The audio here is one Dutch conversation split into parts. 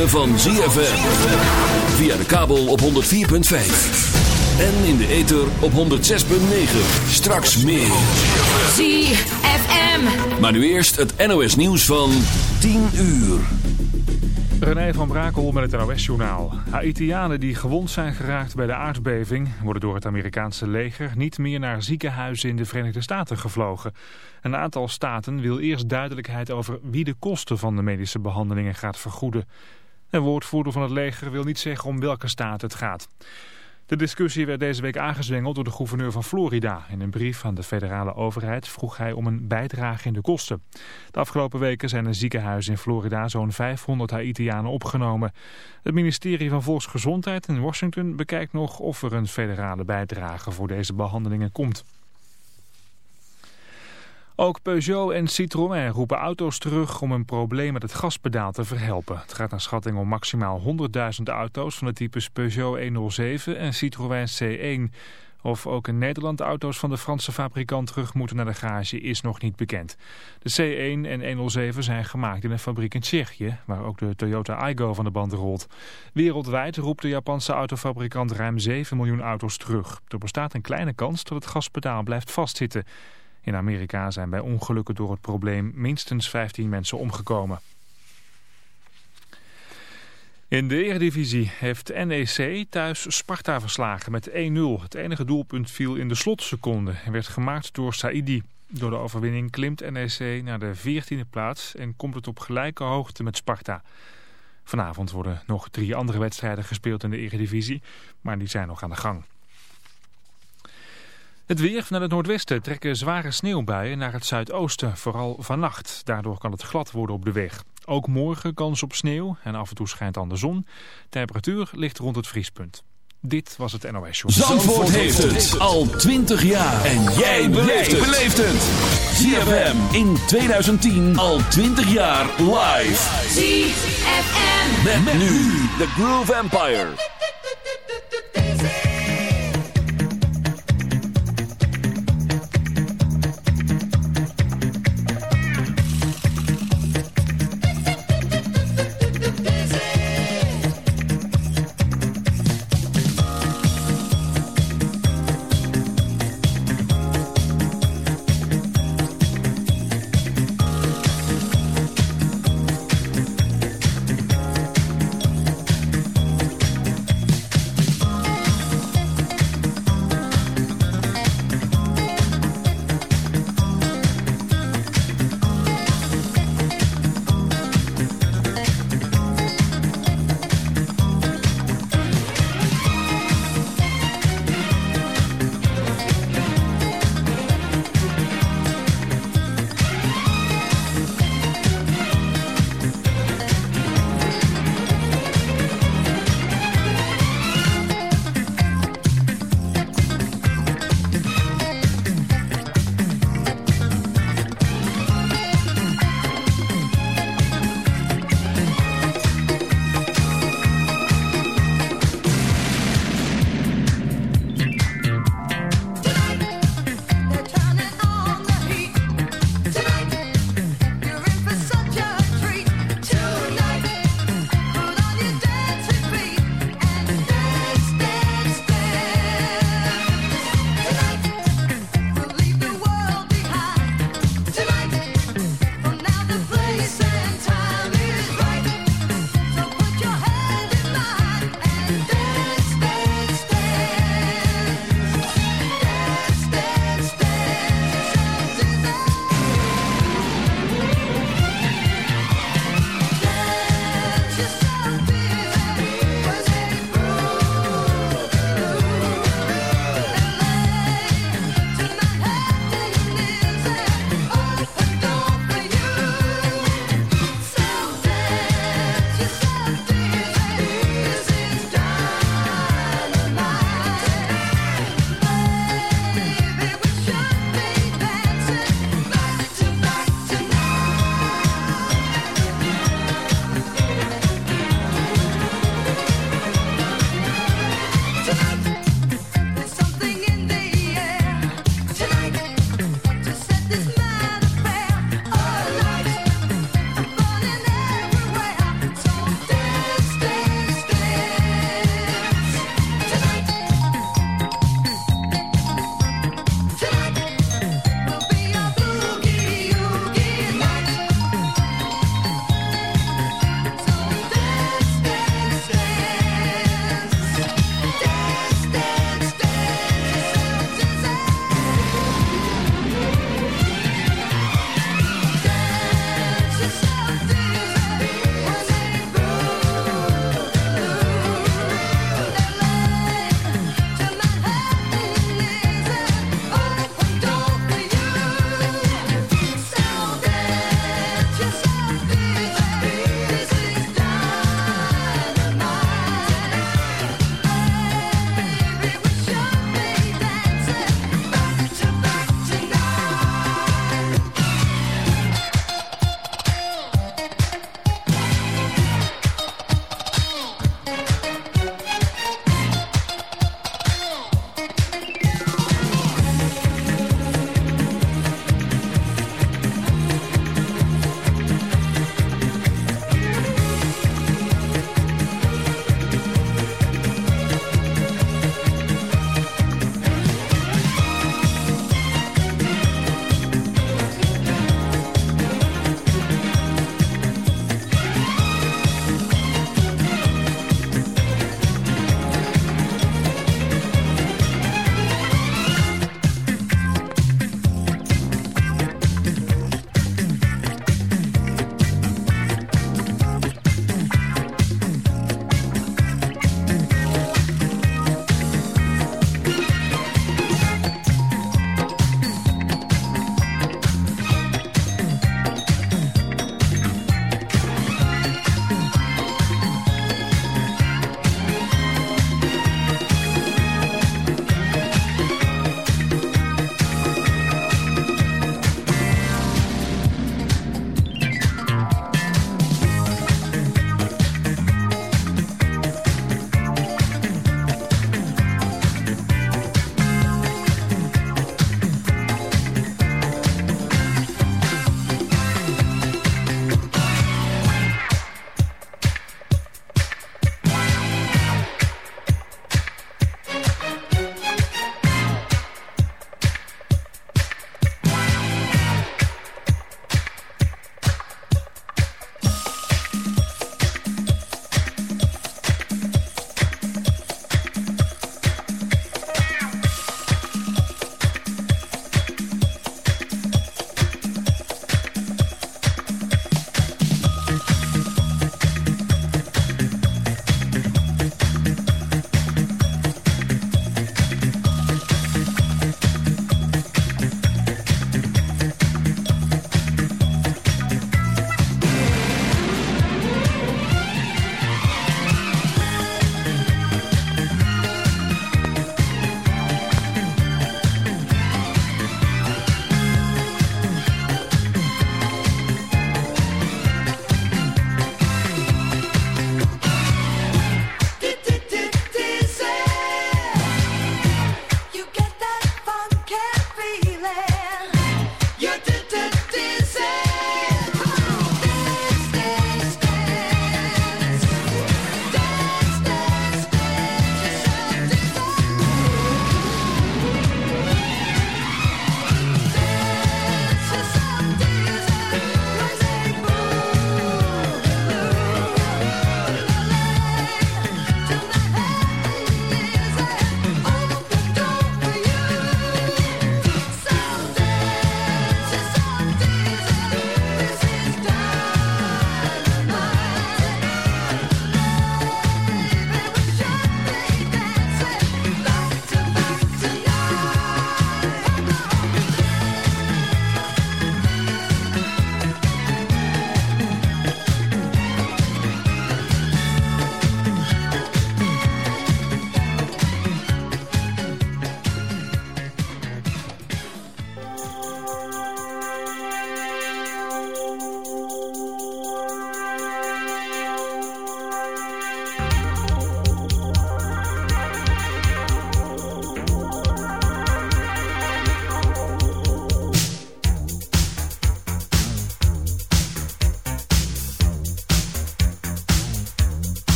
ritme van ZFM. Via de kabel op 104.5. En in de ether op 106.9. Straks meer. ZFM. Maar nu eerst het NOS nieuws van 10 uur. René van Brakel met het NOS-journaal. Haitianen die gewond zijn geraakt bij de aardbeving... worden door het Amerikaanse leger niet meer naar ziekenhuizen in de Verenigde Staten gevlogen. Een aantal staten wil eerst duidelijkheid over wie de kosten van de medische behandelingen gaat vergoeden. Een woordvoerder van het leger wil niet zeggen om welke staat het gaat. De discussie werd deze week aangezwengeld door de gouverneur van Florida. In een brief aan de federale overheid vroeg hij om een bijdrage in de kosten. De afgelopen weken zijn in ziekenhuizen in Florida zo'n 500 Haitianen opgenomen. Het ministerie van Volksgezondheid in Washington bekijkt nog of er een federale bijdrage voor deze behandelingen komt. Ook Peugeot en Citroën roepen auto's terug om een probleem met het gaspedaal te verhelpen. Het gaat naar schatting om maximaal 100.000 auto's van de types Peugeot 107 en Citroën C1. Of ook in Nederland auto's van de Franse fabrikant terug moeten naar de garage is nog niet bekend. De C1 en 107 zijn gemaakt in een fabriek in Tsjechië, waar ook de Toyota Aygo van de band rolt. Wereldwijd roept de Japanse autofabrikant ruim 7 miljoen auto's terug. Er bestaat een kleine kans dat het gaspedaal blijft vastzitten. In Amerika zijn bij ongelukken door het probleem minstens 15 mensen omgekomen. In de Eredivisie heeft NEC thuis Sparta verslagen met 1-0. Het enige doelpunt viel in de slotseconde en werd gemaakt door Saidi. Door de overwinning klimt NEC naar de 14e plaats en komt het op gelijke hoogte met Sparta. Vanavond worden nog drie andere wedstrijden gespeeld in de Eredivisie, maar die zijn nog aan de gang. Het weer naar het noordwesten trekken zware sneeuwbuien naar het zuidoosten, vooral vannacht. Daardoor kan het glad worden op de weg. Ook morgen kans op sneeuw en af en toe schijnt dan de zon. Temperatuur ligt rond het vriespunt. Dit was het NOS Show. Zandvoort heeft het al 20 jaar. En jij beleeft het. ZFM in 2010 al 20 jaar live. ZFM. Met, nu de Groove Empire.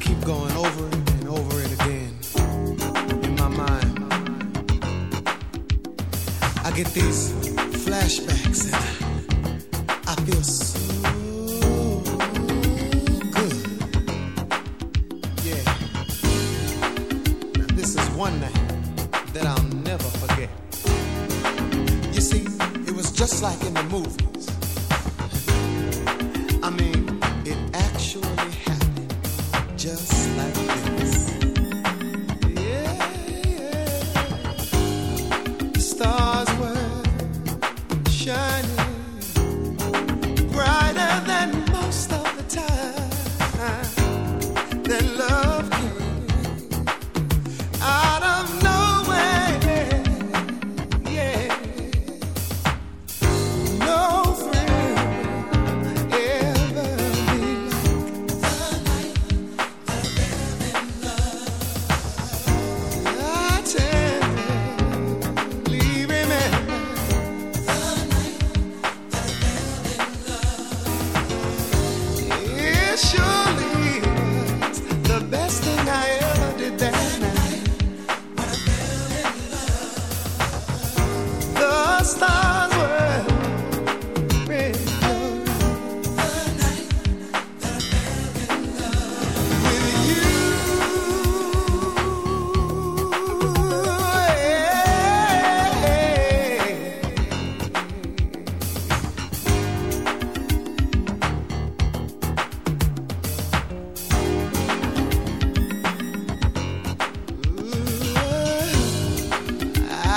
keep going over it and over it again in my mind. I get these flashbacks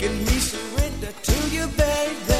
Making me surrender to you, baby.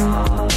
Ooh,